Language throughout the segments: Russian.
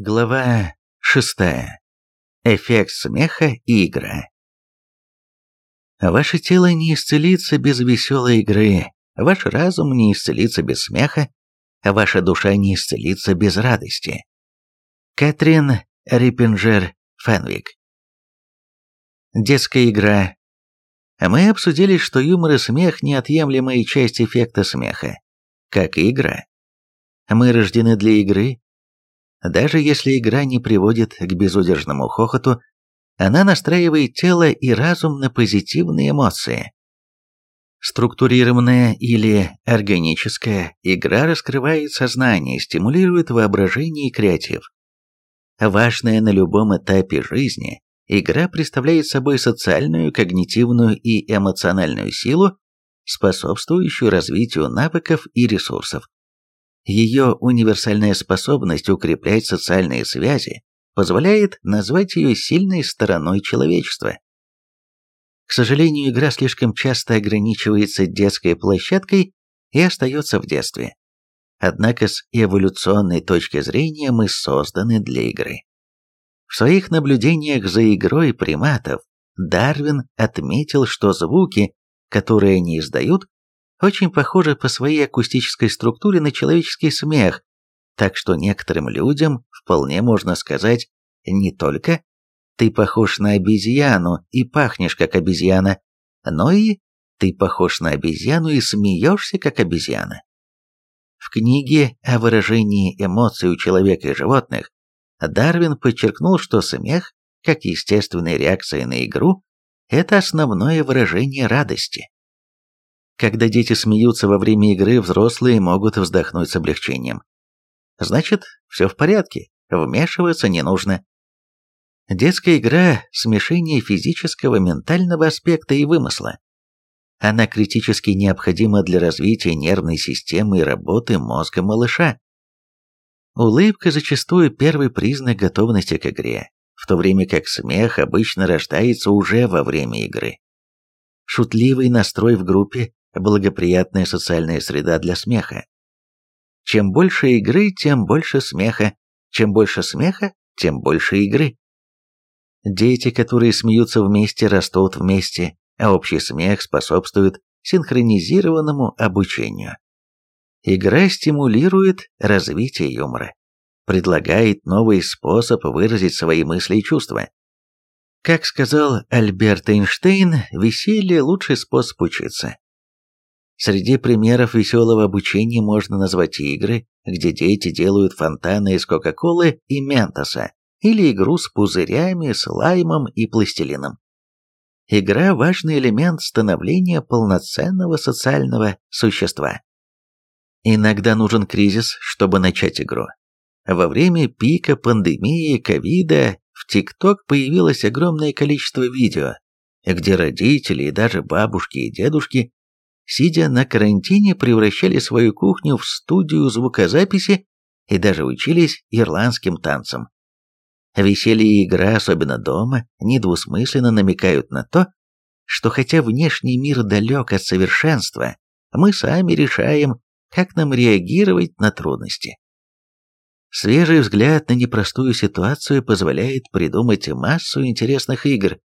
Глава 6. Эффект смеха и игра. Ваше тело не исцелится без веселой игры, ваш разум не исцелится без смеха, ваша душа не исцелится без радости. Кэтрин Риппинджер Фенвик. Детская игра. Мы обсудили, что юмор и смех – неотъемлемая часть эффекта смеха, как и игра. Мы рождены для игры, даже если игра не приводит к безудержному хохоту, она настраивает тело и разум на позитивные эмоции. Структурированная или органическая игра раскрывает сознание, стимулирует воображение и креатив. Важная на любом этапе жизни, игра представляет собой социальную, когнитивную и эмоциональную силу, способствующую развитию навыков и ресурсов. Ее универсальная способность укреплять социальные связи позволяет назвать ее сильной стороной человечества. К сожалению, игра слишком часто ограничивается детской площадкой и остается в детстве. Однако с эволюционной точки зрения мы созданы для игры. В своих наблюдениях за игрой приматов Дарвин отметил, что звуки, которые они издают, очень похожи по своей акустической структуре на человеческий смех, так что некоторым людям вполне можно сказать не только «ты похож на обезьяну и пахнешь как обезьяна», но и «ты похож на обезьяну и смеешься как обезьяна». В книге о выражении эмоций у человека и животных Дарвин подчеркнул, что смех, как естественная реакция на игру, это основное выражение радости. Когда дети смеются во время игры, взрослые могут вздохнуть с облегчением. Значит, все в порядке, вмешиваться не нужно. Детская игра – смешение физического, ментального аспекта и вымысла. Она критически необходима для развития нервной системы и работы мозга малыша. Улыбка зачастую первый признак готовности к игре, в то время как смех обычно рождается уже во время игры. Шутливый настрой в группе благоприятная социальная среда для смеха. Чем больше игры, тем больше смеха. Чем больше смеха, тем больше игры. Дети, которые смеются вместе, растут вместе, а общий смех способствует синхронизированному обучению. Игра стимулирует развитие юмора, предлагает новый способ выразить свои мысли и чувства. Как сказал Альберт Эйнштейн, веселье – лучший способ учиться. Среди примеров веселого обучения можно назвать игры, где дети делают фонтаны из Кока-Колы и Ментоса, или игру с пузырями, слаймом и пластилином. Игра – важный элемент становления полноценного социального существа. Иногда нужен кризис, чтобы начать игру. Во время пика пандемии ковида в ТикТок появилось огромное количество видео, где родители и даже бабушки и дедушки сидя на карантине, превращали свою кухню в студию звукозаписи и даже учились ирландским танцам. Веселье и игра, особенно дома, недвусмысленно намекают на то, что хотя внешний мир далек от совершенства, мы сами решаем, как нам реагировать на трудности. Свежий взгляд на непростую ситуацию позволяет придумать массу интересных игр.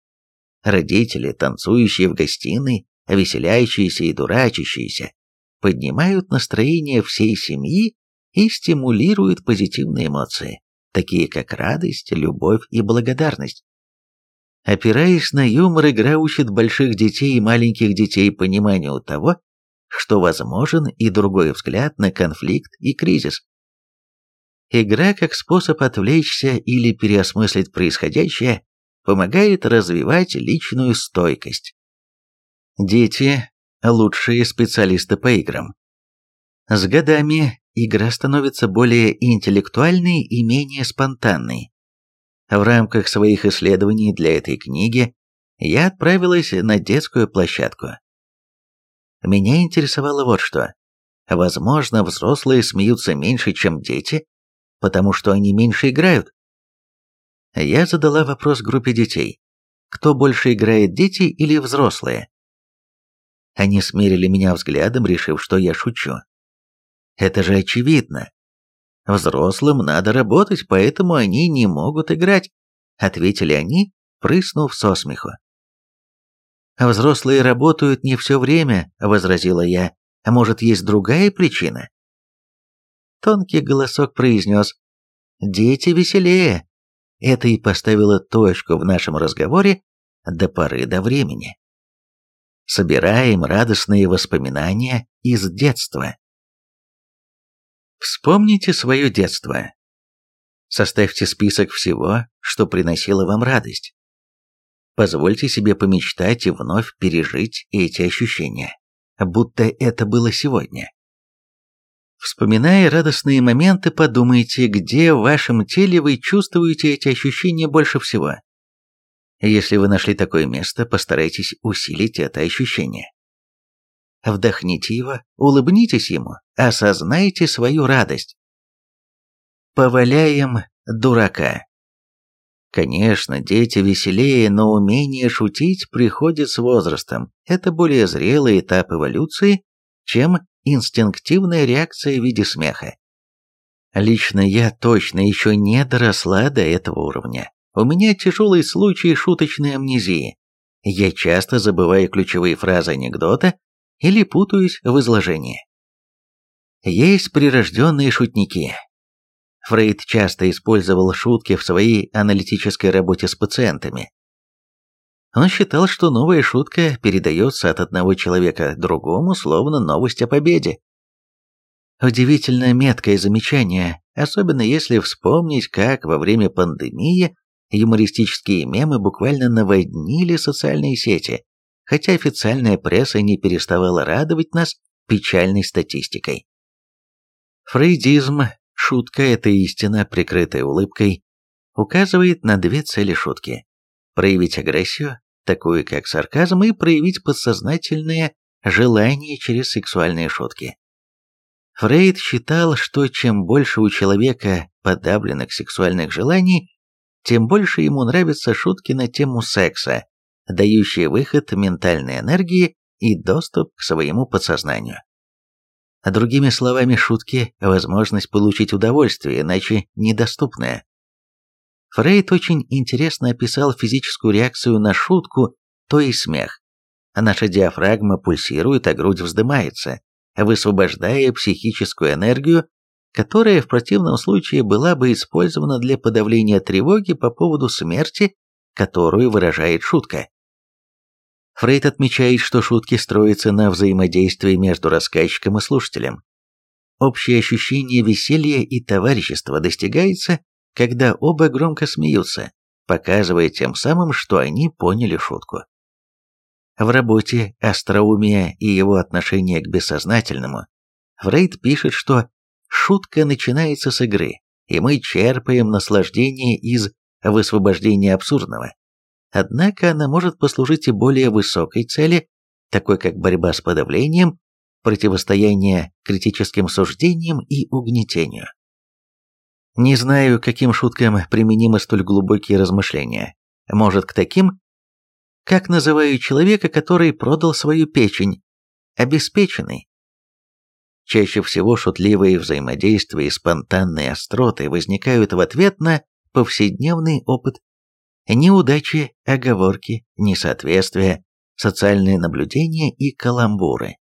Родители, танцующие в гостиной, веселящиеся и дурачащиеся, поднимают настроение всей семьи и стимулируют позитивные эмоции, такие как радость, любовь и благодарность. Опираясь на юмор, игра учит больших детей и маленьких детей пониманию того, что возможен и другой взгляд на конфликт и кризис. Игра как способ отвлечься или переосмыслить происходящее помогает развивать личную стойкость. Дети – лучшие специалисты по играм. С годами игра становится более интеллектуальной и менее спонтанной. В рамках своих исследований для этой книги я отправилась на детскую площадку. Меня интересовало вот что. Возможно, взрослые смеются меньше, чем дети, потому что они меньше играют. Я задала вопрос группе детей. Кто больше играет, дети или взрослые? Они смерили меня взглядом, решив, что я шучу. Это же очевидно. Взрослым надо работать, поэтому они не могут играть, ответили они, прыснув со смеху. «Взрослые работают не все время», — возразила я. «А может, есть другая причина?» Тонкий голосок произнес «Дети веселее». Это и поставило точку в нашем разговоре до поры до времени. Собираем радостные воспоминания из детства. Вспомните свое детство. Составьте список всего, что приносило вам радость. Позвольте себе помечтать и вновь пережить эти ощущения, будто это было сегодня. Вспоминая радостные моменты, подумайте, где в вашем теле вы чувствуете эти ощущения больше всего. Если вы нашли такое место, постарайтесь усилить это ощущение. Вдохните его, улыбнитесь ему, осознайте свою радость. Поваляем дурака. Конечно, дети веселее, но умение шутить приходит с возрастом. Это более зрелый этап эволюции, чем инстинктивная реакция в виде смеха. Лично я точно еще не доросла до этого уровня. У меня тяжелый случай шуточной амнезии. Я часто забываю ключевые фразы анекдота или путаюсь в изложении. Есть прирожденные шутники. Фрейд часто использовал шутки в своей аналитической работе с пациентами. Он считал, что новая шутка передается от одного человека другому, словно новость о победе. Удивительно меткое замечание, особенно если вспомнить, как во время пандемии юмористические мемы буквально наводнили социальные сети, хотя официальная пресса не переставала радовать нас печальной статистикой. Фрейдизм, шутка – это истина, прикрытая улыбкой, указывает на две цели шутки – проявить агрессию такую как сарказм, и проявить подсознательное желание через сексуальные шутки. Фрейд считал, что чем больше у человека подавленных сексуальных желаний, тем больше ему нравятся шутки на тему секса, дающие выход ментальной энергии и доступ к своему подсознанию. Другими словами, шутки – возможность получить удовольствие, иначе недоступная. Фрейд очень интересно описал физическую реакцию на шутку, то и смех. Наша диафрагма пульсирует, а грудь вздымается, высвобождая психическую энергию, которая в противном случае была бы использована для подавления тревоги по поводу смерти, которую выражает шутка. Фрейд отмечает, что шутки строятся на взаимодействии между рассказчиком и слушателем. Общее ощущение веселья и товарищества достигается когда оба громко смеются, показывая тем самым, что они поняли шутку. В работе «Остроумие и его отношение к бессознательному» Фрейд пишет, что шутка начинается с игры, и мы черпаем наслаждение из высвобождения абсурдного. Однако она может послужить и более высокой цели, такой как борьба с подавлением, противостояние критическим суждениям и угнетению. Не знаю, каким шуткам применимы столь глубокие размышления. Может, к таким? Как называю человека, который продал свою печень? Обеспеченный. Чаще всего шутливые взаимодействия и спонтанные остроты возникают в ответ на повседневный опыт. Неудачи, оговорки, несоответствия, социальные наблюдения и каламбуры.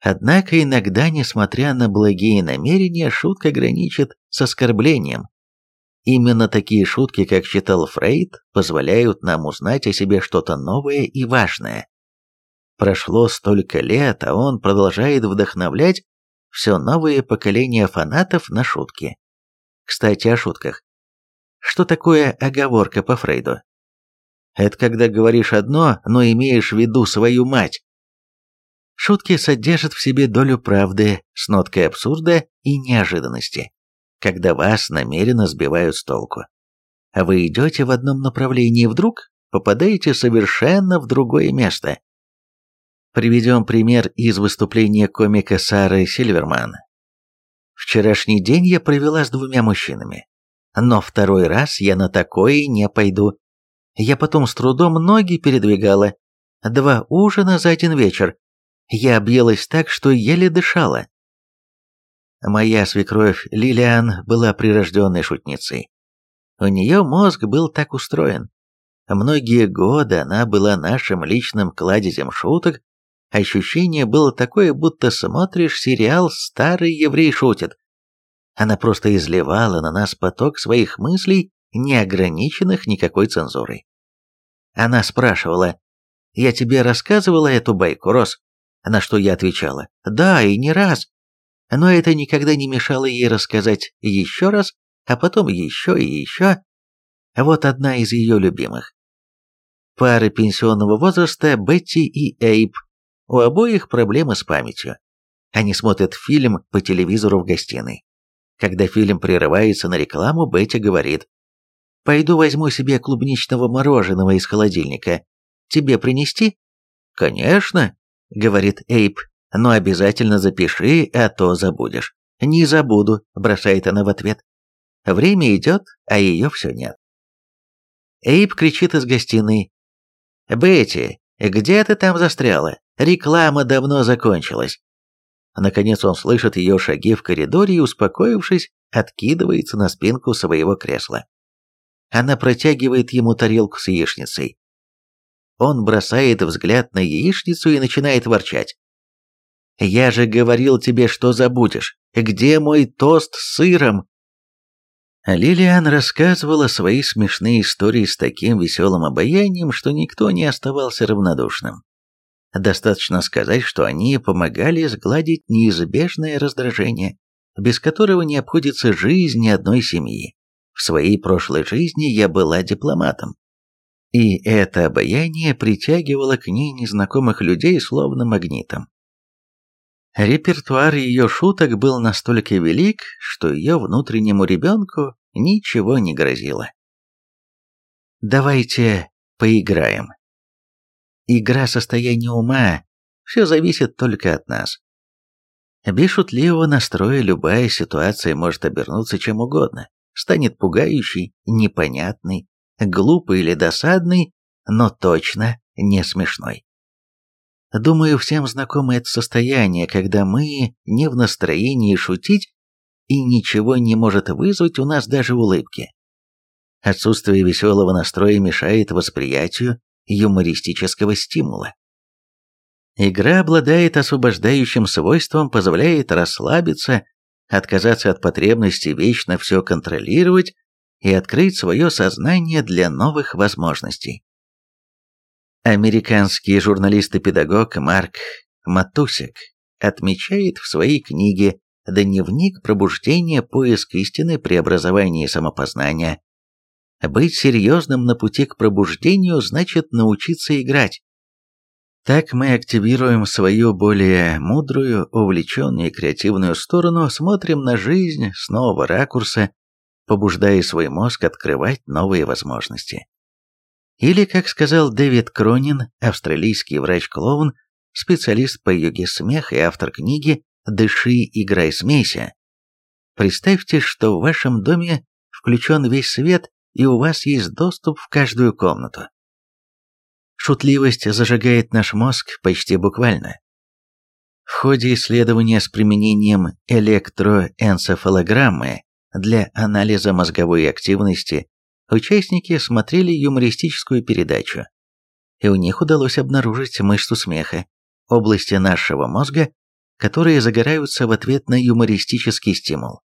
Однако иногда, несмотря на благие намерения, шутка граничит с оскорблением. Именно такие шутки, как считал Фрейд, позволяют нам узнать о себе что-то новое и важное. Прошло столько лет, а он продолжает вдохновлять все новые поколения фанатов на шутки. Кстати, о шутках. Что такое оговорка по Фрейду? Это когда говоришь одно, но имеешь в виду свою мать. Шутки содержат в себе долю правды с ноткой абсурда и неожиданности, когда вас намеренно сбивают с толку. А вы идете в одном направлении, вдруг попадаете совершенно в другое место. Приведем пример из выступления комика Сары Сильверман. «Вчерашний день я провела с двумя мужчинами, но второй раз я на такое не пойду. Я потом с трудом ноги передвигала. Два ужина за один вечер, я объелась так, что еле дышала. Моя свекровь Лилиан была прирожденной шутницей. У нее мозг был так устроен. Многие годы она была нашим личным кладезем шуток. Ощущение было такое, будто смотришь сериал «Старый еврей шутит». Она просто изливала на нас поток своих мыслей, не ограниченных никакой цензурой. Она спрашивала, «Я тебе рассказывала эту байку, Рос?» На что я отвечала, «Да, и не раз». Но это никогда не мешало ей рассказать еще раз, а потом еще и еще. Вот одна из ее любимых. Пары пенсионного возраста Бетти и Эйб. У обоих проблемы с памятью. Они смотрят фильм по телевизору в гостиной. Когда фильм прерывается на рекламу, Бетти говорит, «Пойду возьму себе клубничного мороженого из холодильника. Тебе принести?» «Конечно», — говорит Эйб, «но обязательно запиши, а то забудешь». «Не забуду», — бросает она в ответ. Время идет, а ее все нет. Эйб кричит из гостиной. «Бетти, где ты там застряла? Реклама давно закончилась». Наконец он слышит ее шаги в коридоре и, успокоившись, откидывается на спинку своего кресла. Она протягивает ему тарелку с яичницей. Он бросает взгляд на яичницу и начинает ворчать. «Я же говорил тебе, что забудешь. Где мой тост с сыром?» Лилиан рассказывала свои смешные истории с таким веселым обаянием, что никто не оставался равнодушным. Достаточно сказать, что они помогали сгладить неизбежное раздражение, без которого не обходится жизнь ни одной семьи. В своей прошлой жизни я была дипломатом. И это обаяние притягивало к ней незнакомых людей словно магнитом. Репертуар ее шуток был настолько велик, что ее внутреннему ребенку ничего не грозило. «Давайте поиграем», Игра состояния ума, все зависит только от нас. Без шутливого настроя любая ситуация может обернуться чем угодно, станет пугающей, непонятной, глупой или досадной, но точно не смешной. Думаю, всем знакомо это состояние, когда мы не в настроении шутить, и ничего не может вызвать у нас даже улыбки. Отсутствие веселого настроя мешает восприятию юмористического стимула. Игра обладает освобождающим свойством, позволяет расслабиться, отказаться от потребности вечно все контролировать и открыть свое сознание для новых возможностей. Американский журналист и педагог Марк Матусик отмечает в своей книге «Дневник пробуждения. Поиск истины. Преобразование и самопознания» Быть серьезным на пути к пробуждению значит научиться играть. Так мы активируем свою более мудрую, увлеченную и креативную сторону, смотрим на жизнь с нового ракурса, побуждая свой мозг открывать новые возможности. Или, как сказал Дэвид Кронин, австралийский врач-клоун, специалист по йоге смеха и автор книги «Дыши, играй, смейся». Представьте, что в вашем доме включен весь свет и у вас есть доступ в каждую комнату. Шутливость зажигает наш мозг почти буквально. В ходе исследования с применением электроэнцефалограммы для анализа мозговой активности участники смотрели юмористическую передачу, и у них удалось обнаружить мышцу смеха, области нашего мозга, которые загораются в ответ на юмористический стимул.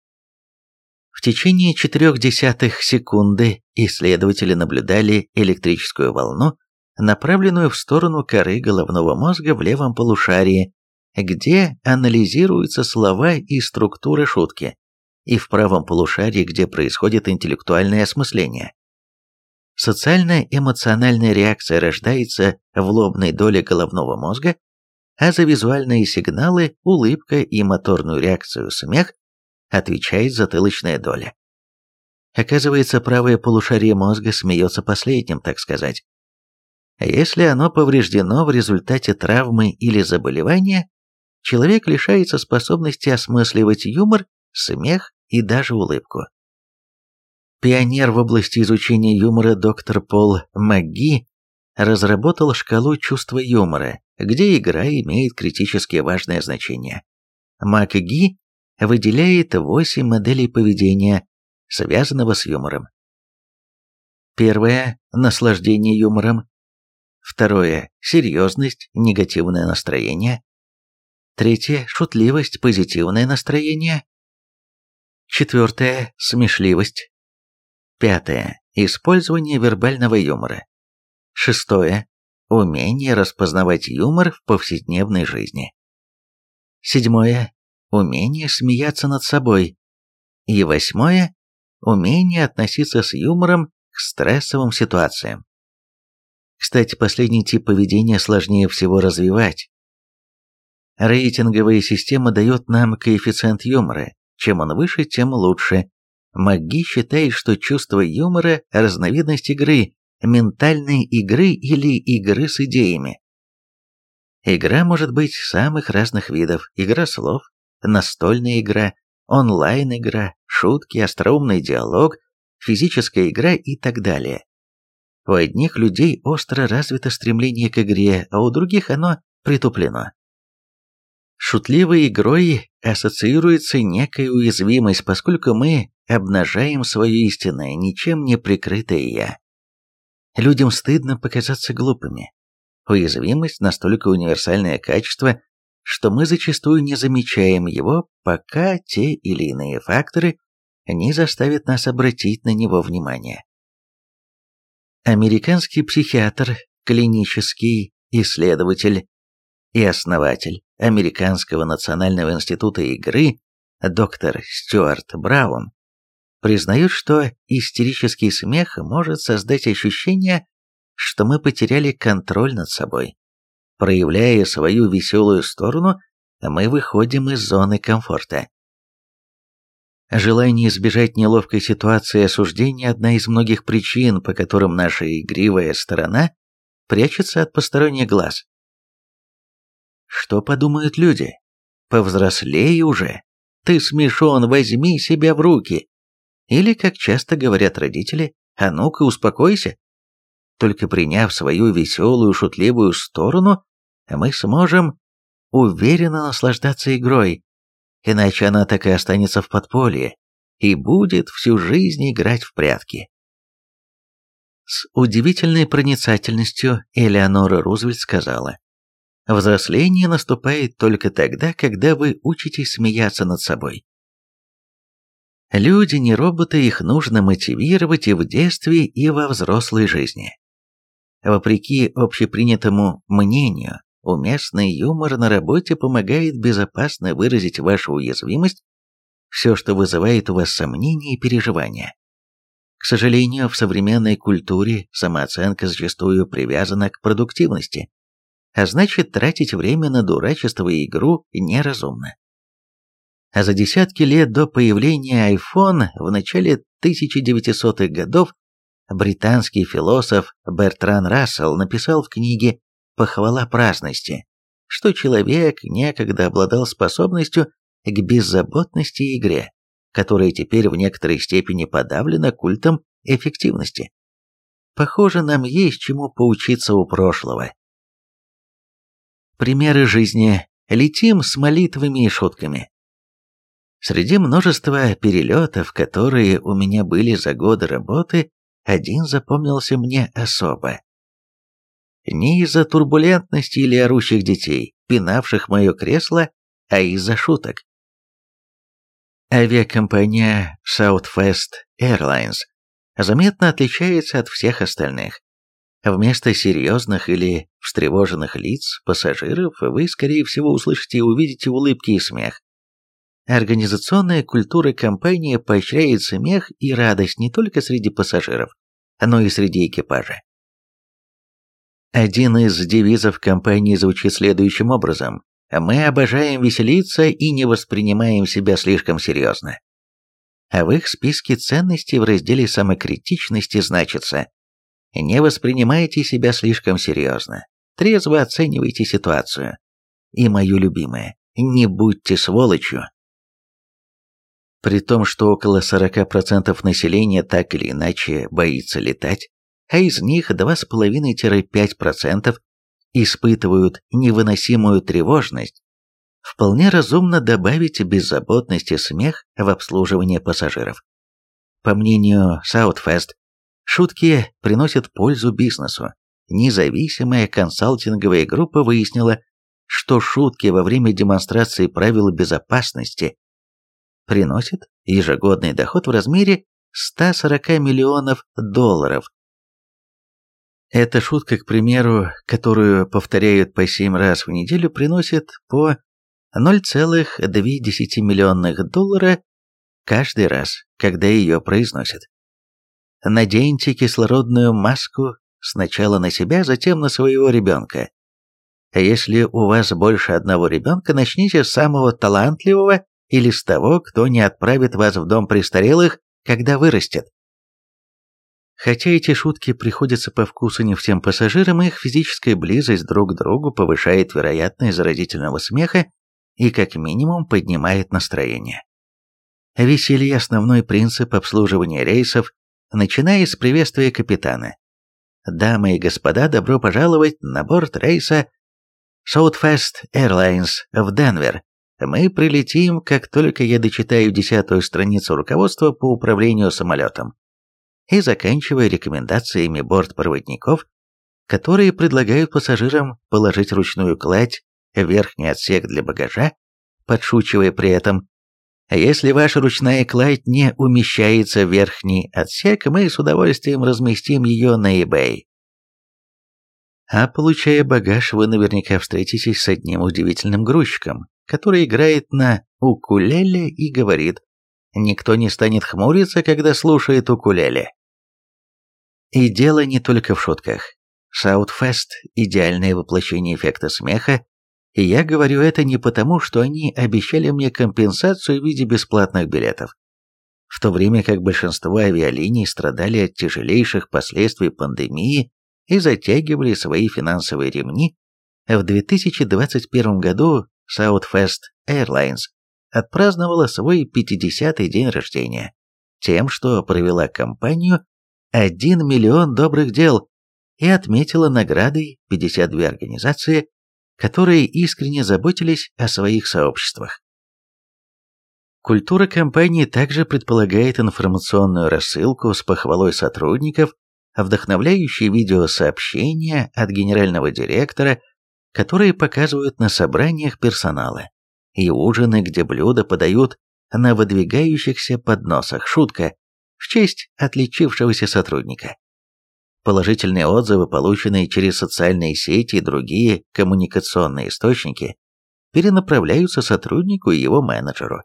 В течение четырех десятых секунды исследователи наблюдали электрическую волну, направленную в сторону коры головного мозга в левом полушарии, где анализируются слова и структура шутки, и в правом полушарии, где происходит интеллектуальное осмысление. Социально-эмоциональная реакция рождается в лобной доле головного мозга, а за визуальные сигналы, улыбка и моторную реакцию смех отвечает затылочная доля. Оказывается, правое полушарие мозга смеется последним, так сказать. Если оно повреждено в результате травмы или заболевания, человек лишается способности осмысливать юмор, смех и даже улыбку. Пионер в области изучения юмора доктор Пол МакГи разработал шкалу чувства юмора, где игра имеет критически важное значение. МакГи выделяет 8 моделей поведения, связанного с юмором. Первое – наслаждение юмором. Второе – серьезность, негативное настроение. Третье – шутливость, позитивное настроение. Четвертое – смешливость. Пятое – использование вербального юмора. Шестое – умение распознавать юмор в повседневной жизни. Седьмое – умение смеяться над собой. И восьмое – умение относиться с юмором к стрессовым ситуациям. Кстати, последний тип поведения сложнее всего развивать. Рейтинговая система дает нам коэффициент юмора. Чем он выше, тем лучше. МакГи считает, что чувство юмора – разновидность игры, ментальной игры или игры с идеями. Игра может быть самых разных видов. Игра слов, настольная игра, онлайн-игра, шутки, остроумный диалог, физическая игра и так далее. У одних людей остро развито стремление к игре, а у других оно притуплено. Шутливой игрой ассоциируется некая уязвимость, поскольку мы обнажаем свое истинное, ничем не прикрытое «я». Людям стыдно показаться глупыми. Уязвимость – настолько универсальное качество, что мы зачастую не замечаем его, пока те или иные факторы не заставят нас обратить на него внимание. Американский психиатр, клинический исследователь и основатель Американского национального института игры доктор Стюарт Браун признает, что истерический смех может создать ощущение, что мы потеряли контроль над собой. Проявляя свою веселую сторону, мы выходим из зоны комфорта. Желание избежать неловкой ситуации осуждения – одна из многих причин, по которым наша игривая сторона прячется от посторонних глаз. Что подумают люди? Повзрослей уже. Ты смешон, возьми себя в руки. Или, как часто говорят родители, а ну-ка успокойся. Только приняв свою веселую, шутливую сторону, мы сможем уверенно наслаждаться игрой, иначе она так и останется в подполье и будет всю жизнь играть в прятки. С удивительной проницательностью Элеонора Рузвельт сказала, «Взросление наступает только тогда, когда вы учитесь смеяться над собой. Люди не роботы, их нужно мотивировать и в детстве, и во взрослой жизни. Вопреки общепринятому мнению, Уместный юмор на работе помогает безопасно выразить вашу уязвимость, все, что вызывает у вас сомнения и переживания. К сожалению, в современной культуре самооценка зачастую привязана к продуктивности, а значит тратить время на дурачество и игру неразумно. А за десятки лет до появления iPhone в начале 1900-х годов британский философ Бертран Рассел написал в книге похвала праздности, что человек некогда обладал способностью к беззаботности и игре, которая теперь в некоторой степени подавлена культом эффективности. Похоже, нам есть чему поучиться у прошлого. Примеры жизни. Летим с молитвами и шутками. Среди множества перелетов, которые у меня были за годы работы, один запомнился мне особо. Не из-за турбулентности или орущих детей, пинавших мое кресло, а из-за шуток. Авиакомпания Southwest Airlines заметно отличается от всех остальных. Вместо серьезных или встревоженных лиц пассажиров вы, скорее всего, услышите и увидите улыбки и смех. Организационная культура компании поощряет смех и радость не только среди пассажиров, но и среди экипажа. Один из девизов компании звучит следующим образом. Мы обожаем веселиться и не воспринимаем себя слишком серьезно. А в их списке ценностей в разделе самокритичности значится «Не воспринимайте себя слишком серьезно, трезво оценивайте ситуацию». И мое любимое «Не будьте сволочью». При том, что около 40% населения так или иначе боится летать, а из них 2,5-5% испытывают невыносимую тревожность, вполне разумно добавить беззаботность и смех в обслуживание пассажиров. По мнению Southfest, шутки приносят пользу бизнесу. Независимая консалтинговая группа выяснила, что шутки во время демонстрации правил безопасности приносят ежегодный доход в размере 140 миллионов долларов. Эта шутка, к примеру, которую повторяют по 7 раз в неделю, приносит по 0,2 миллионных доллара каждый раз, когда ее произносят. Наденьте кислородную маску сначала на себя, затем на своего ребенка. Если у вас больше одного ребенка, начните с самого талантливого или с того, кто не отправит вас в дом престарелых, когда вырастет. Хотя эти шутки приходятся по вкусу не всем пассажирам, их физическая близость друг к другу повышает вероятность заразительного смеха и как минимум поднимает настроение. Веселье – основной принцип обслуживания рейсов, начиная с приветствия капитана. Дамы и господа, добро пожаловать на борт рейса Southwest Airlines в Денвер. Мы прилетим, как только я дочитаю десятую страницу руководства по управлению самолетом. И заканчивая рекомендациями бортпроводников, которые предлагают пассажирам положить ручную кладь в верхний отсек для багажа, подшучивая при этом а если ваша ручная кладь не умещается в верхний отсек, мы с удовольствием разместим ее на eBay. А получая багаж, вы наверняка встретитесь с одним удивительным грузчиком, который играет на укулеле и говорит «Никто не станет хмуриться, когда слушает укулеле». И дело не только в шутках. Саутфест – идеальное воплощение эффекта смеха, и я говорю это не потому, что они обещали мне компенсацию в виде бесплатных билетов. В то время как большинство авиалиний страдали от тяжелейших последствий пандемии и затягивали свои финансовые ремни, в 2021 году Southwest Airlines отпраздновала свой 50-й день рождения тем, что провела кампанию «1 миллион добрых дел» и отметила наградой 52 организации, которые искренне заботились о своих сообществах. Культура компании также предполагает информационную рассылку с похвалой сотрудников, вдохновляющие видеосообщения от генерального директора, которые показывают на собраниях персонала, и ужины, где блюда подают на выдвигающихся подносах, шутка, в честь отличившегося сотрудника. Положительные отзывы, полученные через социальные сети и другие коммуникационные источники, перенаправляются сотруднику и его менеджеру.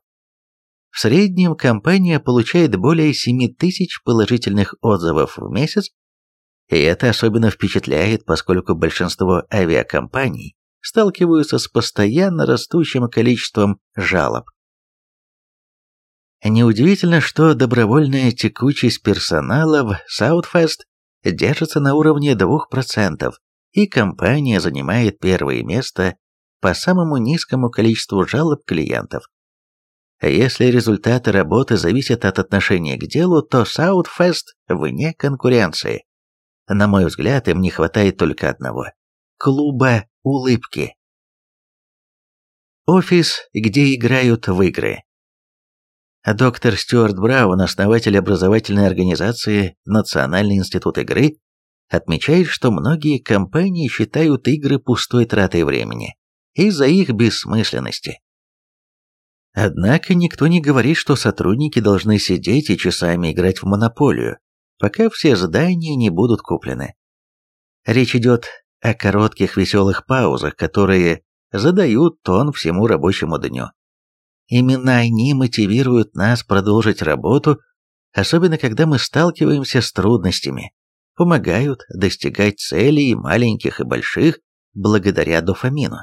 В среднем компания получает более 7 тысяч положительных отзывов в месяц, и это особенно впечатляет, поскольку большинство авиакомпаний сталкиваются с постоянно растущим количеством жалоб. Неудивительно, что добровольная текучесть персонала в Southfest держится на уровне 2%, и компания занимает первое место по самому низкому количеству жалоб клиентов. Если результаты работы зависят от отношения к делу, то Southfest вне конкуренции. На мой взгляд, им не хватает только одного – клуба улыбки. Офис, где играют в игры. Доктор Стюарт Браун, основатель образовательной организации Национальный институт игры, отмечает, что многие компании считают игры пустой тратой времени из-за их бессмысленности. Однако никто не говорит, что сотрудники должны сидеть и часами играть в монополию, пока все здания не будут куплены. Речь идет о коротких веселых паузах, которые задают тон всему рабочему дню. Именно они мотивируют нас продолжить работу, особенно когда мы сталкиваемся с трудностями, помогают достигать целей маленьких и больших благодаря дофамину.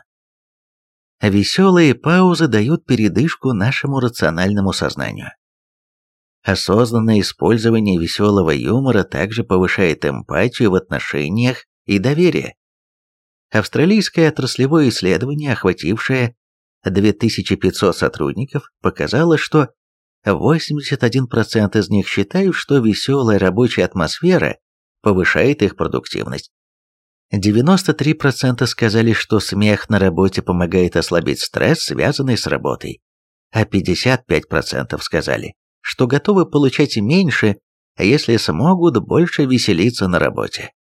Веселые паузы дают передышку нашему рациональному сознанию. Осознанное использование веселого юмора также повышает эмпатию в отношениях и доверие. Австралийское отраслевое исследование, охватившее 2500 сотрудников, показало, что 81% из них считают, что веселая рабочая атмосфера повышает их продуктивность. 93% сказали, что смех на работе помогает ослабить стресс, связанный с работой, а 55% сказали, что готовы получать меньше, если смогут больше веселиться на работе.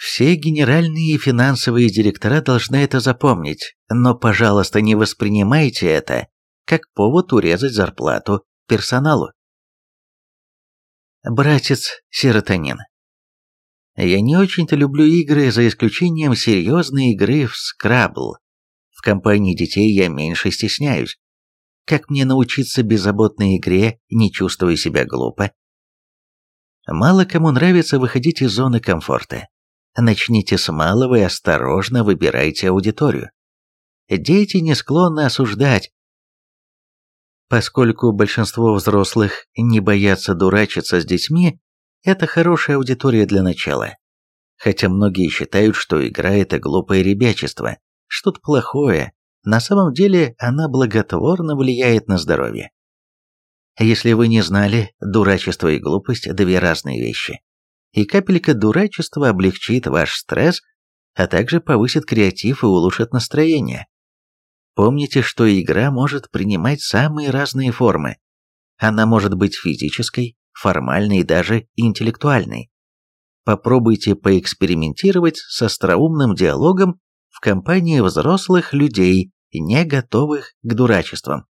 Все генеральные и финансовые директора должны это запомнить, но, пожалуйста, не воспринимайте это как повод урезать зарплату персоналу. Братец серотонин. Я не очень-то люблю игры, за исключением серьезной игры в скрабл. В компании детей я меньше стесняюсь. Как мне научиться беззаботной игре, не чувствуя себя глупо? Мало кому нравится выходить из зоны комфорта. Начните с малого и осторожно выбирайте аудиторию. Дети не склонны осуждать. Поскольку большинство взрослых не боятся дурачиться с детьми, это хорошая аудитория для начала. Хотя многие считают, что игра – это глупое ребячество, что-то плохое. На самом деле она благотворно влияет на здоровье. Если вы не знали, дурачество и глупость – две разные вещи. И капелька дурачества облегчит ваш стресс, а также повысит креатив и улучшит настроение. Помните, что игра может принимать самые разные формы. Она может быть физической, формальной и даже интеллектуальной. Попробуйте поэкспериментировать с остроумным диалогом в компании взрослых людей, не готовых к дурачествам.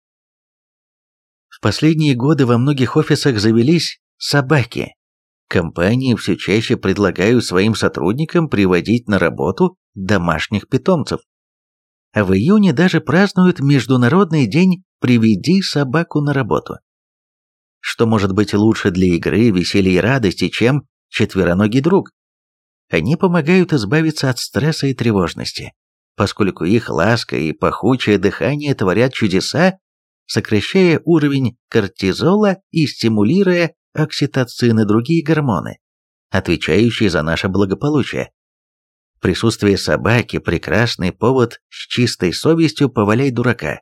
В последние годы во многих офисах завелись собаки. Компании все чаще предлагают своим сотрудникам приводить на работу домашних питомцев. В июне даже празднуют Международный день «Приведи собаку на работу». Что может быть лучше для игры, веселья и радости, чем четвероногий друг? Они помогают избавиться от стресса и тревожности, поскольку их ласка и пахучее дыхание творят чудеса сокращая уровень кортизола и стимулируя окситоцин и другие гормоны, отвечающие за наше благополучие. Присутствие собаки – прекрасный повод с чистой совестью повалять дурака,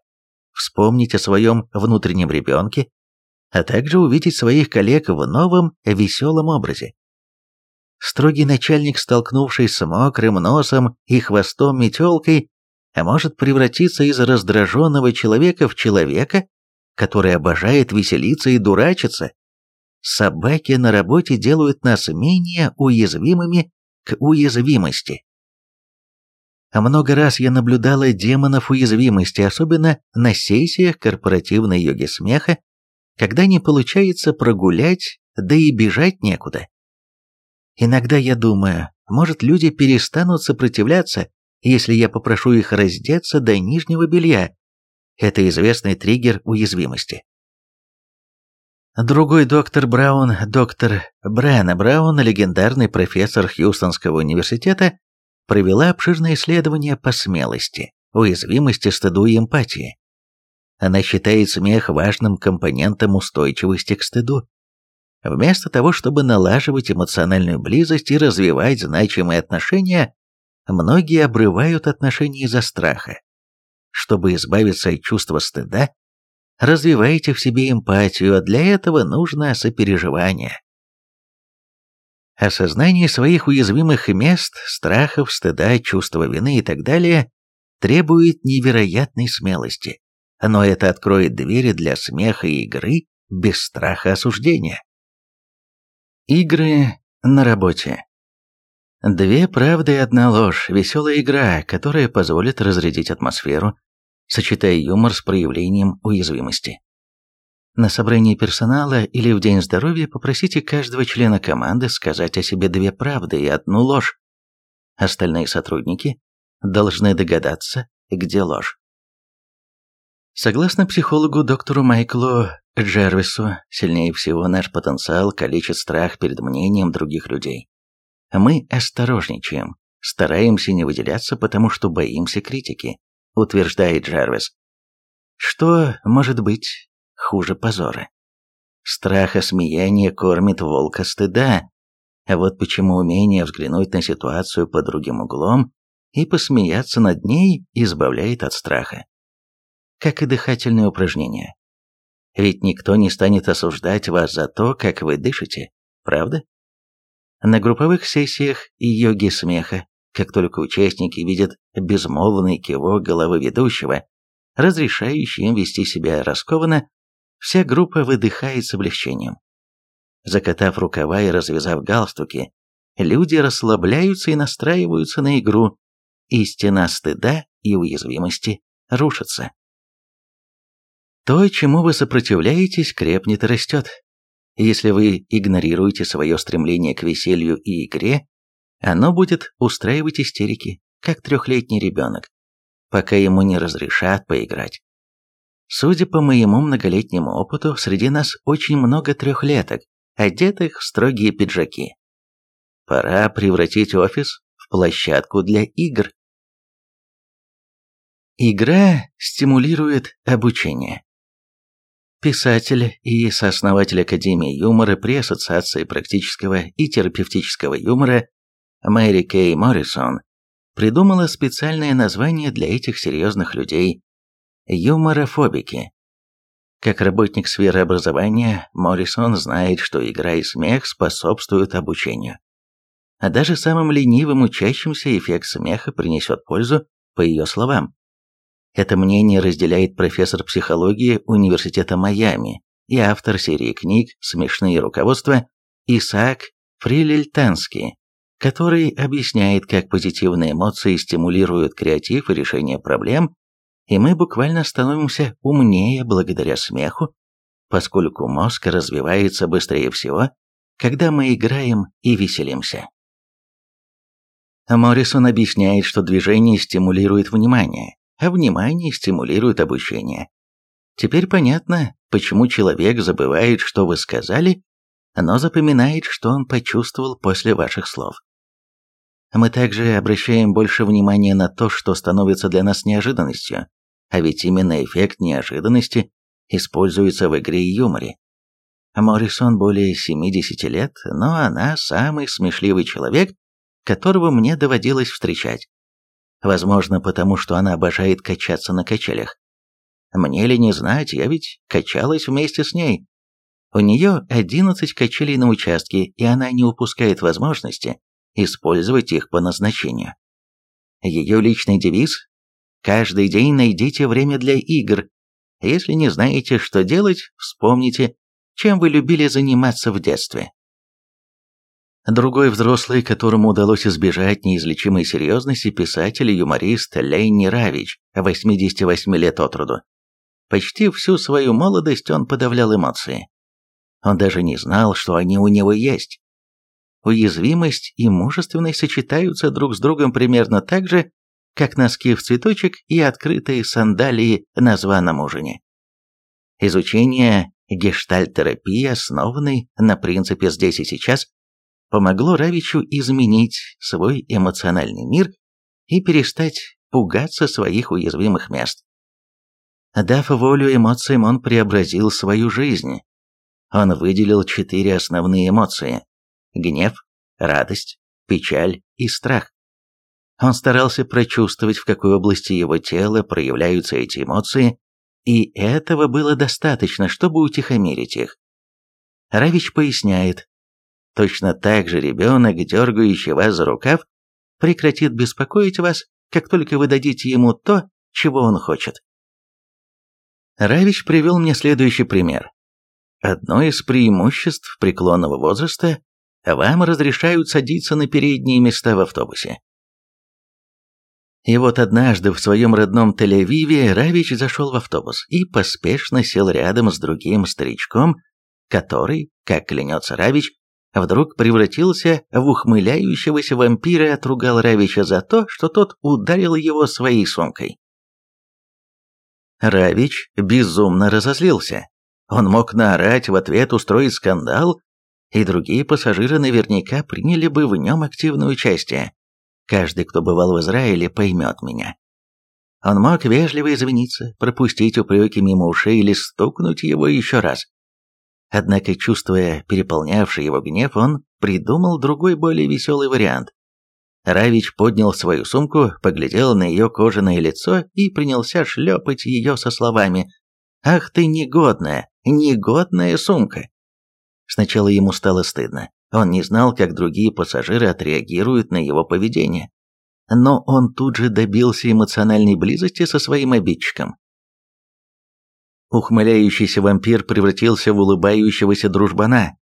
вспомнить о своем внутреннем ребенке, а также увидеть своих коллег в новом веселом образе. Строгий начальник, столкнувшись с мокрым носом и хвостом метелкой, а может превратиться из раздраженного человека в человека, который обожает веселиться и дурачиться. Собаки на работе делают нас менее уязвимыми к уязвимости. А много раз я наблюдала демонов уязвимости, особенно на сессиях корпоративной йоги смеха, когда не получается прогулять, да и бежать некуда. Иногда я думаю, может люди перестанут сопротивляться если я попрошу их раздеться до нижнего белья. Это известный триггер уязвимости. Другой доктор Браун, доктор Брэна Браун, легендарный профессор Хьюстонского университета, провела обширное исследование по смелости, уязвимости, стыду и эмпатии. Она считает смех важным компонентом устойчивости к стыду. Вместо того, чтобы налаживать эмоциональную близость и развивать значимые отношения, многие обрывают отношения из-за страха. Чтобы избавиться от чувства стыда, развивайте в себе эмпатию, а для этого нужно сопереживание. Осознание своих уязвимых мест, страхов, стыда, чувства вины и так далее требует невероятной смелости, но это откроет двери для смеха и игры без страха осуждения. Игры на работе Две правды и одна ложь, веселая игра, которая позволит разрядить атмосферу, сочетая юмор с проявлением уязвимости. На собрании персонала или в День здоровья попросите каждого члена команды сказать о себе две правды и одну ложь. Остальные сотрудники должны догадаться, где ложь. Согласно психологу доктору Майклу Джервису, сильнее всего наш потенциал калечит страх перед мнением других людей. Мы осторожничаем, стараемся не выделяться, потому что боимся критики, утверждает Джервис. Что может быть хуже позора? Страх осмеяния кормит волка стыда. А вот почему умение взглянуть на ситуацию под другим углом и посмеяться над ней избавляет от страха. Как и дыхательные упражнения. Ведь никто не станет осуждать вас за то, как вы дышите, правда? На групповых сессиях йоги смеха, как только участники видят безмолвный кивок головы ведущего, разрешающий им вести себя раскованно, вся группа выдыхает с облегчением. Закатав рукава и развязав галстуки, люди расслабляются и настраиваются на игру, и стена стыда и уязвимости рушится. То, чему вы сопротивляетесь, крепнет и растет. Если вы игнорируете свое стремление к веселью и игре, оно будет устраивать истерики, как трехлетний ребенок, пока ему не разрешат поиграть. Судя по моему многолетнему опыту, среди нас очень много трехлеток, одетых в строгие пиджаки. Пора превратить офис в площадку для игр. Игра стимулирует обучение. Писатель и сооснователь Академии юмора при Ассоциации практического и терапевтического юмора Мэри Кей Моррисон придумала специальное название для этих серьезных людей – юморофобики. Как работник сферы образования, Моррисон знает, что игра и смех способствуют обучению. А даже самым ленивым учащимся эффект смеха принесет пользу, по ее словам. Это мнение разделяет профессор психологии Университета Майами и автор серии книг «Смешные руководства» Исаак Фрилельтанский, который объясняет, как позитивные эмоции стимулируют креатив и решение проблем, и мы буквально становимся умнее благодаря смеху, поскольку мозг развивается быстрее всего, когда мы играем и веселимся. Моррисон объясняет, что движение стимулирует внимание, а внимание стимулирует обучение. Теперь понятно, почему человек забывает, что вы сказали, но запоминает, что он почувствовал после ваших слов. Мы также обращаем больше внимания на то, что становится для нас неожиданностью, а ведь именно эффект неожиданности используется в игре и юморе. Моррисон более 70 лет, но она самый смешливый человек, которого мне доводилось встречать. Возможно, потому что она обожает качаться на качелях. Мне ли не знать, я ведь качалась вместе с ней. У нее 11 качелей на участке, и она не упускает возможности использовать их по назначению. Ее личный девиз «Каждый день найдите время для игр. Если не знаете, что делать, вспомните, чем вы любили заниматься в детстве». Другой взрослый, которому удалось избежать неизлечимой серьезности, писатель и юморист Ленни Равич, 88 лет от роду. Почти всю свою молодость он подавлял эмоции. Он даже не знал, что они у него есть. Уязвимость и мужественность сочетаются друг с другом примерно так же, как носки в цветочек и открытые сандалии на званом ужине. Изучение гештальтерапии, основанной на принципе «здесь и сейчас», помогло Равичу изменить свой эмоциональный мир и перестать пугаться своих уязвимых мест. Дав волю эмоциям, он преобразил свою жизнь. Он выделил четыре основные эмоции – гнев, радость, печаль и страх. Он старался прочувствовать, в какой области его тела проявляются эти эмоции, и этого было достаточно, чтобы утихомирить их. Равич поясняет, Точно так же ребенок, дергающий вас за рукав, прекратит беспокоить вас, как только вы дадите ему то, чего он хочет. Равич привел мне следующий пример. Одно из преимуществ преклонного возраста – вам разрешают садиться на передние места в автобусе. И вот однажды в своем родном Тель-Авиве Равич зашел в автобус и поспешно сел рядом с другим старичком, который, как клянется Равич, вдруг превратился в ухмыляющегося вампира и отругал Равича за то, что тот ударил его своей сумкой. Равич безумно разозлился. Он мог наорать в ответ, устроить скандал, и другие пассажиры наверняка приняли бы в нем активное участие. Каждый, кто бывал в Израиле, поймет меня. Он мог вежливо извиниться, пропустить упреки мимо ушей или стукнуть его еще раз. Однако, чувствуя переполнявший его гнев, он придумал другой, более веселый вариант. Равич поднял свою сумку, поглядел на ее кожаное лицо и принялся шлепать ее со словами «Ах ты негодная, негодная сумка!». Сначала ему стало стыдно, Он не знал, как другие пассажиры отреагируют на его поведение. Но он тут же добился эмоциональной близости со своим обидчиком. Ухмыляющийся вампир превратился в улыбающегося дружбана,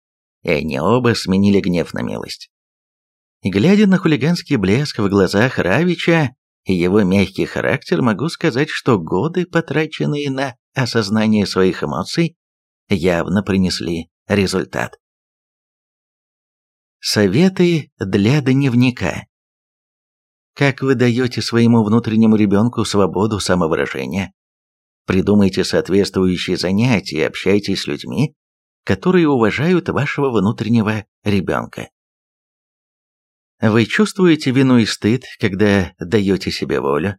и они оба сменили гнев на милость. Глядя на хулиганский блеск в глазах Равича и его мягкий характер, могу сказать, что годы, потраченные на осознание своих эмоций, явно принесли результат. Советы для дневника. Как вы даете своему внутреннему ребенку свободу самовыражения? Придумайте соответствующие занятия, общайтесь с людьми, которые уважают вашего внутреннего ребенка. Вы чувствуете вину и стыд, когда даете себе волю?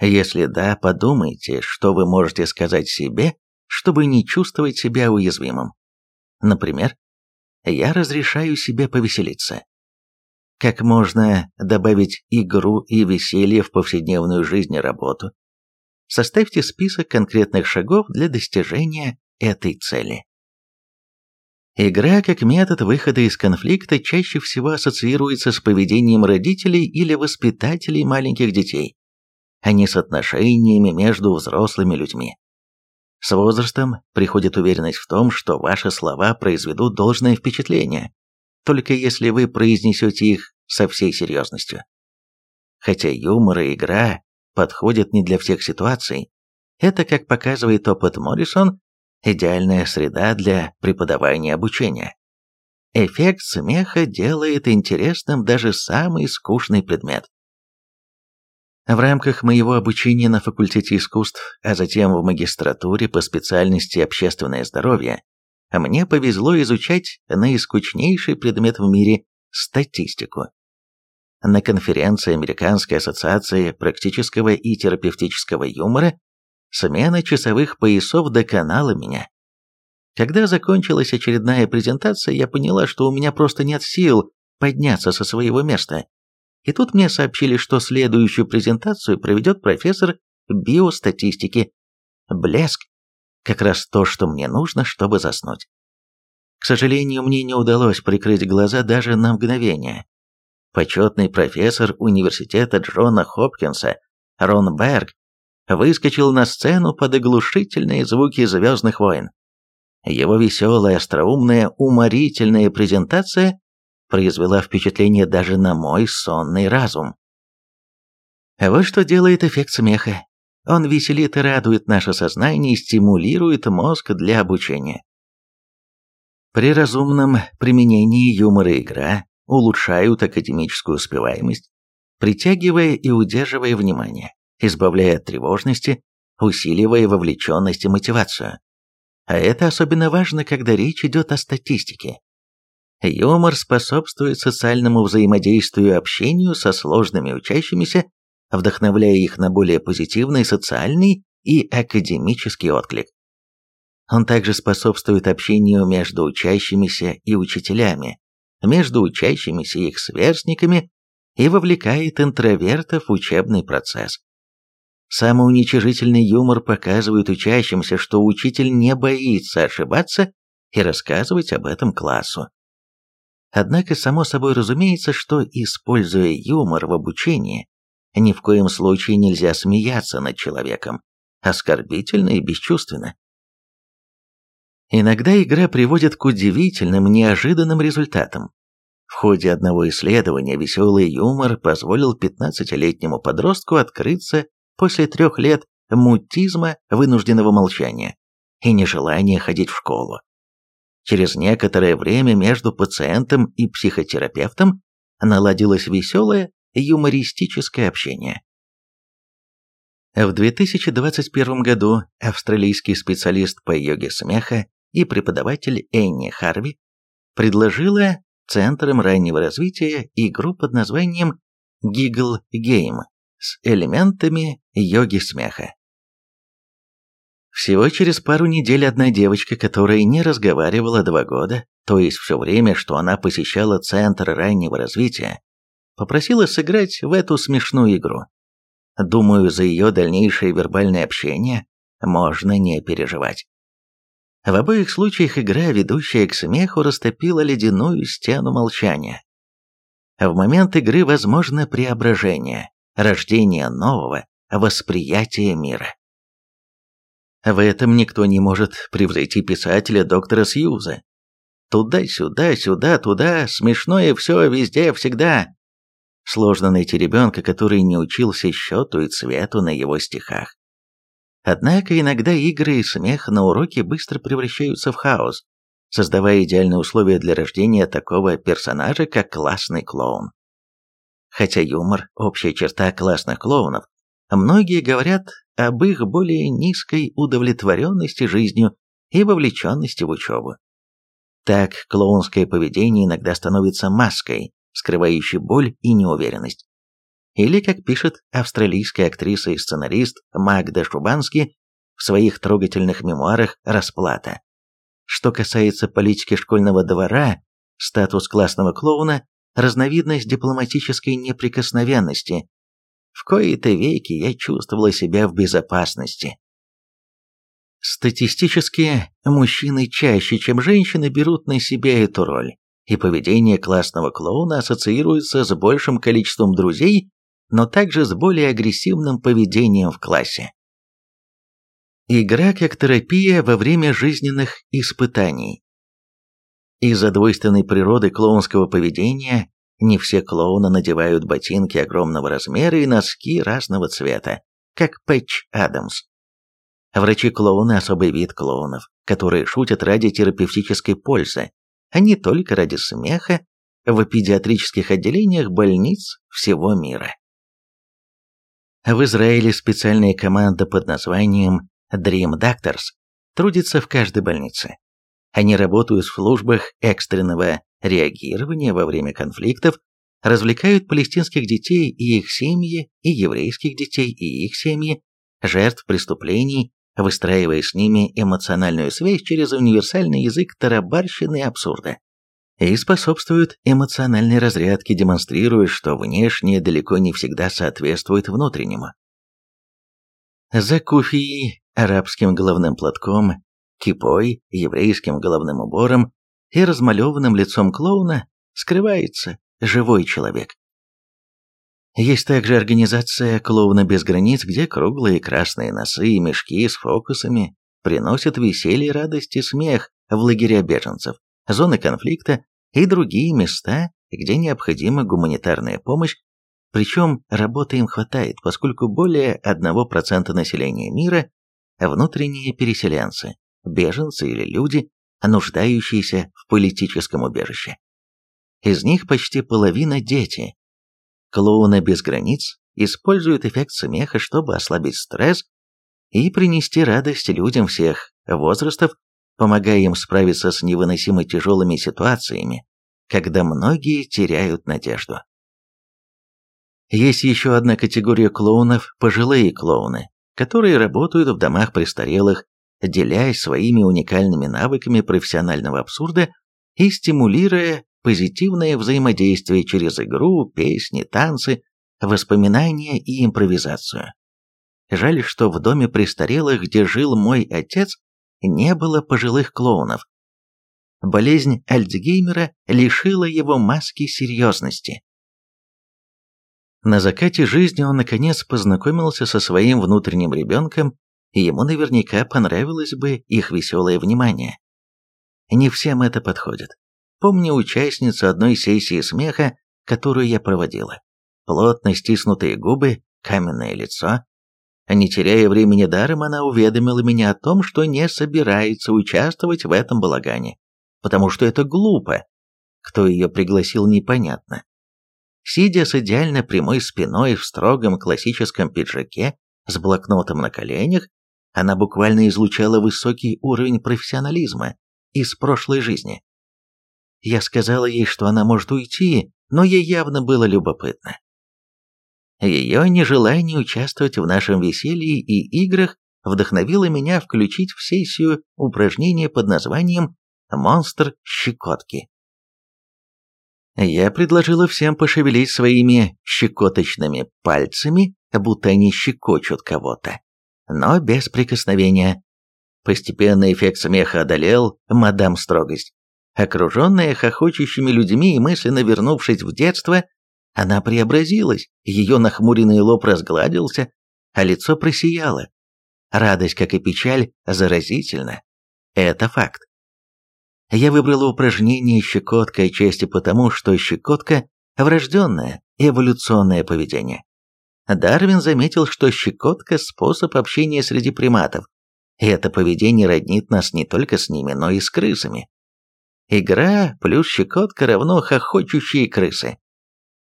Если да, подумайте, что вы можете сказать себе, чтобы не чувствовать себя уязвимым. Например, «Я разрешаю себе повеселиться». Как можно добавить игру и веселье в повседневную жизнь и работу? Составьте список конкретных шагов для достижения этой цели. Игра как метод выхода из конфликта чаще всего ассоциируется с поведением родителей или воспитателей маленьких детей, а не с отношениями между взрослыми людьми. С возрастом приходит уверенность в том, что ваши слова произведут должное впечатление, только если вы произнесете их со всей серьезностью. Хотя юмор и игра подходят не для всех ситуаций, это, как показывает опыт Моррисон, идеальная среда для преподавания обучения. Эффект смеха делает интересным даже самый скучный предмет. В рамках моего обучения на факультете искусств, а затем в магистратуре по специальности общественное здоровье, мне повезло изучать наискучнейший предмет в мире – статистику. На конференции Американской ассоциации практического и терапевтического юмора Смена часовых поясов доконала меня. Когда закончилась очередная презентация, я поняла, что у меня просто нет сил подняться со своего места. И тут мне сообщили, что следующую презентацию проведет профессор биостатистики. Блеск. Как раз то, что мне нужно, чтобы заснуть. К сожалению, мне не удалось прикрыть глаза даже на мгновение. Почетный профессор университета Джона Хопкинса Рон Берг выскочил на сцену под оглушительные звуки «Звездных войн». Его веселая, остроумная, уморительная презентация произвела впечатление даже на мой сонный разум. Вот что делает эффект смеха. Он веселит и радует наше сознание и стимулирует мозг для обучения. При разумном применении юмора и игра улучшают академическую успеваемость, притягивая и удерживая внимание избавляя от тревожности, усиливая вовлеченность и мотивацию. А это особенно важно, когда речь идет о статистике. Юмор способствует социальному взаимодействию и общению со сложными учащимися, вдохновляя их на более позитивный социальный и академический отклик. Он также способствует общению между учащимися и учителями, между учащимися и их сверстниками и вовлекает интровертов в учебный процесс. Самоуничижительный юмор показывает учащимся, что учитель не боится ошибаться и рассказывать об этом классу. Однако, само собой разумеется, что, используя юмор в обучении, ни в коем случае нельзя смеяться над человеком, оскорбительно и бесчувственно. Иногда игра приводит к удивительным, неожиданным результатам. В ходе одного исследования веселый юмор позволил 15-летнему подростку открыться после трех лет мутизма, вынужденного молчания и нежелания ходить в школу. Через некоторое время между пациентом и психотерапевтом наладилось веселое юмористическое общение. В 2021 году австралийский специалист по йоге смеха и преподаватель Энни Харви предложила Центрам раннего развития игру под названием Giggle Game с элементами йоги смеха. Всего через пару недель одна девочка, которая не разговаривала два года, то есть все время, что она посещала Центр раннего развития, попросила сыграть в эту смешную игру. Думаю, за ее дальнейшее вербальное общение можно не переживать. В обоих случаях игра, ведущая к смеху, растопила ледяную стену молчания. В момент игры возможно преображение, рождение нового восприятия мира. В этом никто не может превзойти писателя доктора Сьюза. Туда-сюда, сюда, туда, смешное все, везде, всегда. Сложно найти ребенка, который не учился счету и цвету на его стихах. Однако иногда игры и смех на уроке быстро превращаются в хаос, создавая идеальные условия для рождения такого персонажа, как классный клоун. Хотя юмор – общая черта классных клоунов, многие говорят об их более низкой удовлетворенности жизнью и вовлеченности в учебу. Так, клоунское поведение иногда становится маской, скрывающей боль и неуверенность. Или, как пишет австралийская актриса и сценарист Магда Шубански в своих трогательных мемуарах «Расплата». Что касается политики школьного двора, статус классного клоуна – разновидность дипломатической неприкосновенности. В кои-то веки я чувствовала себя в безопасности. Статистически, мужчины чаще, чем женщины, берут на себя эту роль, и поведение классного клоуна ассоциируется с большим количеством друзей, но также с более агрессивным поведением в классе. Игра как терапия во время жизненных испытаний. Из-за двойственной природы клоунского поведения не все клоуны надевают ботинки огромного размера и носки разного цвета, как Пэтч Адамс. Врачи-клоуны – особый вид клоунов, которые шутят ради терапевтической пользы, а не только ради смеха в педиатрических отделениях больниц всего мира. В Израиле специальная команда под названием Dream Doctors трудится в каждой больнице. Они работают в службах экстренного реагирования во время конфликтов, развлекают палестинских детей и их семьи, и еврейских детей и их семьи, жертв преступлений выстраивая с ними эмоциональную связь через универсальный язык тарабарщины и абсурда. И способствует эмоциональной разрядке, демонстрируя, что внешнее далеко не всегда соответствует внутреннему. За куфией, арабским головным платком, кипой, еврейским головным убором и размалеванным лицом клоуна скрывается живой человек. Есть также организация «Клоуны без границ», где круглые красные носы и мешки с фокусами приносят веселье, радость и смех в лагеря беженцев, зоны конфликта и другие места, где необходима гуманитарная помощь, причем работы им хватает, поскольку более 1% населения мира – внутренние переселенцы, беженцы или люди, нуждающиеся в политическом убежище. Из них почти половина – дети, Клоуны без границ используют эффект смеха, чтобы ослабить стресс и принести радость людям всех возрастов, помогая им справиться с невыносимо тяжелыми ситуациями, когда многие теряют надежду. Есть еще одна категория клоунов – пожилые клоуны, которые работают в домах престарелых, делясь своими уникальными навыками профессионального абсурда и стимулируя позитивное взаимодействие через игру, песни, танцы, воспоминания и импровизацию. Жаль, что в доме престарелых, где жил мой отец, не было пожилых клоунов. Болезнь Альцгеймера лишила его маски серьезности. На закате жизни он наконец познакомился со своим внутренним ребенком, ему наверняка понравилось бы их веселое внимание. Не всем это подходит. Помню участницу одной сессии смеха, которую я проводила. Плотно стиснутые губы, каменное лицо. Не теряя времени даром, она уведомила меня о том, что не собирается участвовать в этом балагане, потому что это глупо. Кто ее пригласил, непонятно. Сидя с идеально прямой спиной в строгом классическом пиджаке, с блокнотом на коленях, она буквально излучала высокий уровень профессионализма из прошлой жизни. Я сказала ей, что она может уйти, но ей явно было любопытно. Ее нежелание участвовать в нашем веселье и играх вдохновило меня включить в сессию упражнение под названием «Монстр щекотки». Я предложила всем пошевелить своими щекоточными пальцами, будто они щекочут кого-то, но без прикосновения. Постепенно эффект смеха одолел мадам строгость. Окруженная хохочущими людьми и мысленно вернувшись в детство, она преобразилась, ее нахмуренный лоб разгладился, а лицо просияло. Радость, как и печаль, заразительна. Это факт. Я выбрала упражнение щекотка отчасти потому, что щекотка – врожденное, эволюционное поведение. Дарвин заметил, что щекотка – способ общения среди приматов, и это поведение роднит нас не только с ними, но и с крысами. Игра плюс щекотка равно хохочущие крысы.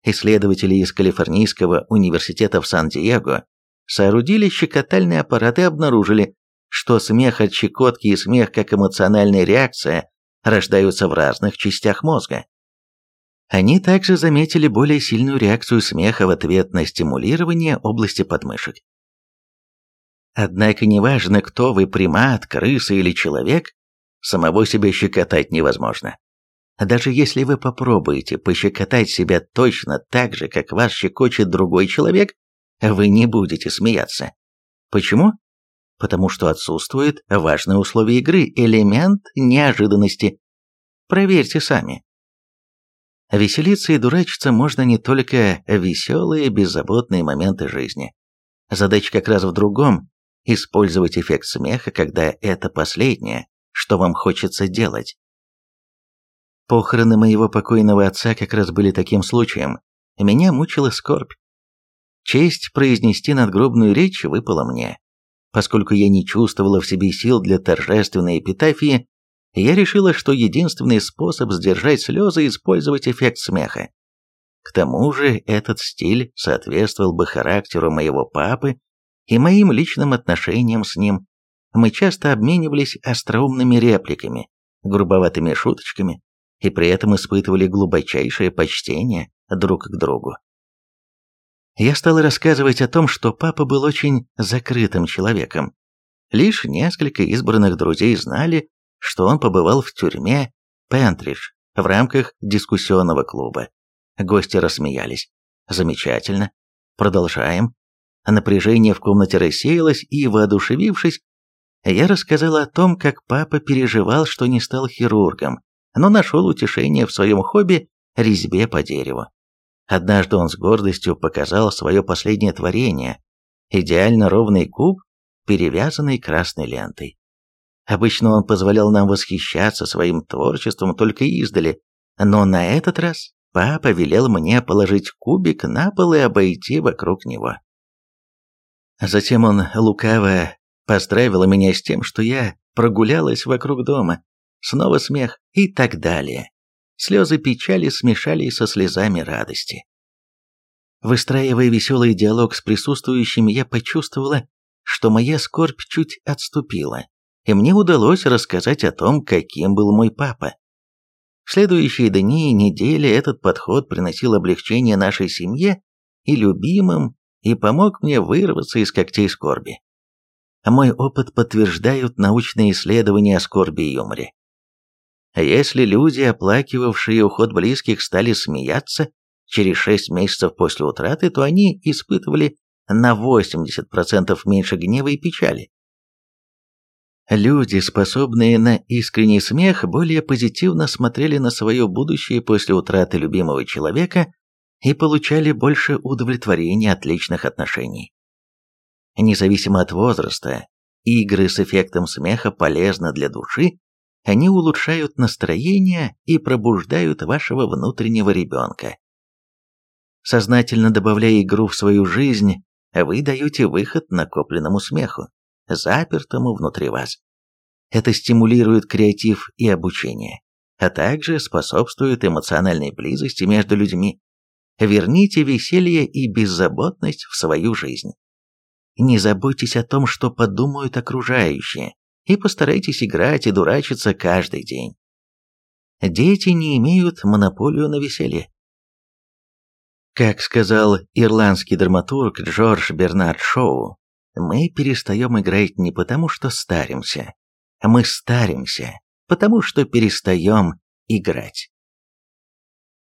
Исследователи из Калифорнийского университета в Сан-Диего соорудили щекотальные аппараты и обнаружили, что смех от щекотки и смех как эмоциональная реакция рождаются в разных частях мозга. Они также заметили более сильную реакцию смеха в ответ на стимулирование области подмышек. Однако неважно, кто вы, примат, крыса или человек, самого себя щекотать невозможно. Даже если вы попробуете пощекотать себя точно так же, как вас щекочет другой человек, вы не будете смеяться. Почему? Потому что отсутствует важное условие игры – элемент неожиданности. Проверьте сами. Веселиться и дурачиться можно не только веселые, беззаботные моменты жизни. Задача как раз в другом – использовать эффект смеха, когда это последнее, что вам хочется делать. Похороны моего покойного отца как раз были таким случаем. Меня мучила скорбь. Честь произнести надгробную речь выпала мне. Поскольку я не чувствовала в себе сил для торжественной эпитафии, я решила, что единственный способ сдержать слезы – использовать эффект смеха. К тому же этот стиль соответствовал бы характеру моего папы и моим личным отношениям с ним. Мы часто обменивались остроумными репликами, грубоватыми шуточками, и при этом испытывали глубочайшее почтение друг к другу. Я стала рассказывать о том, что папа был очень закрытым человеком. Лишь несколько избранных друзей знали, что он побывал в тюрьме Пентридж в рамках дискуссионного клуба. Гости рассмеялись. Замечательно. Продолжаем. Напряжение в комнате рассеялось, и, воодушевившись, я рассказала о том, как папа переживал, что не стал хирургом, но нашел утешение в своем хобби резьбе по дереву. Однажды он с гордостью показал свое последнее творение – идеально ровный куб, перевязанный красной лентой. Обычно он позволял нам восхищаться своим творчеством только издали, но на этот раз папа велел мне положить кубик на пол и обойти вокруг него. Затем он лукаво поздравил меня с тем, что я прогулялась вокруг дома, снова смех и так далее. Слезы печали смешались со слезами радости. Выстраивая веселый диалог с присутствующими, я почувствовала, что моя скорбь чуть отступила и мне удалось рассказать о том, каким был мой папа. В следующие дни и недели этот подход приносил облегчение нашей семье и любимым и помог мне вырваться из когтей скорби. Мой опыт подтверждают научные исследования о скорби и юморе. Если люди, оплакивавшие уход близких, стали смеяться через 6 месяцев после утраты, то они испытывали на 80% меньше гнева и печали. Люди, способные на искренний смех, более позитивно смотрели на свое будущее после утраты любимого человека и получали больше удовлетворения от личных отношений. Независимо от возраста, игры с эффектом смеха полезны для души, они улучшают настроение и пробуждают вашего внутреннего ребенка. Сознательно добавляя игру в свою жизнь, вы даете выход накопленному смеху запертому внутри вас. Это стимулирует креатив и обучение, а также способствует эмоциональной близости между людьми. Верните веселье и беззаботность в свою жизнь. Не заботьтесь о том, что подумают окружающие, и постарайтесь играть и дурачиться каждый день. Дети не имеют монополию на веселье. Как сказал ирландский драматург Джордж Бернард Шоу, мы перестаем играть не потому, что старимся. Мы старимся, потому что перестаем играть.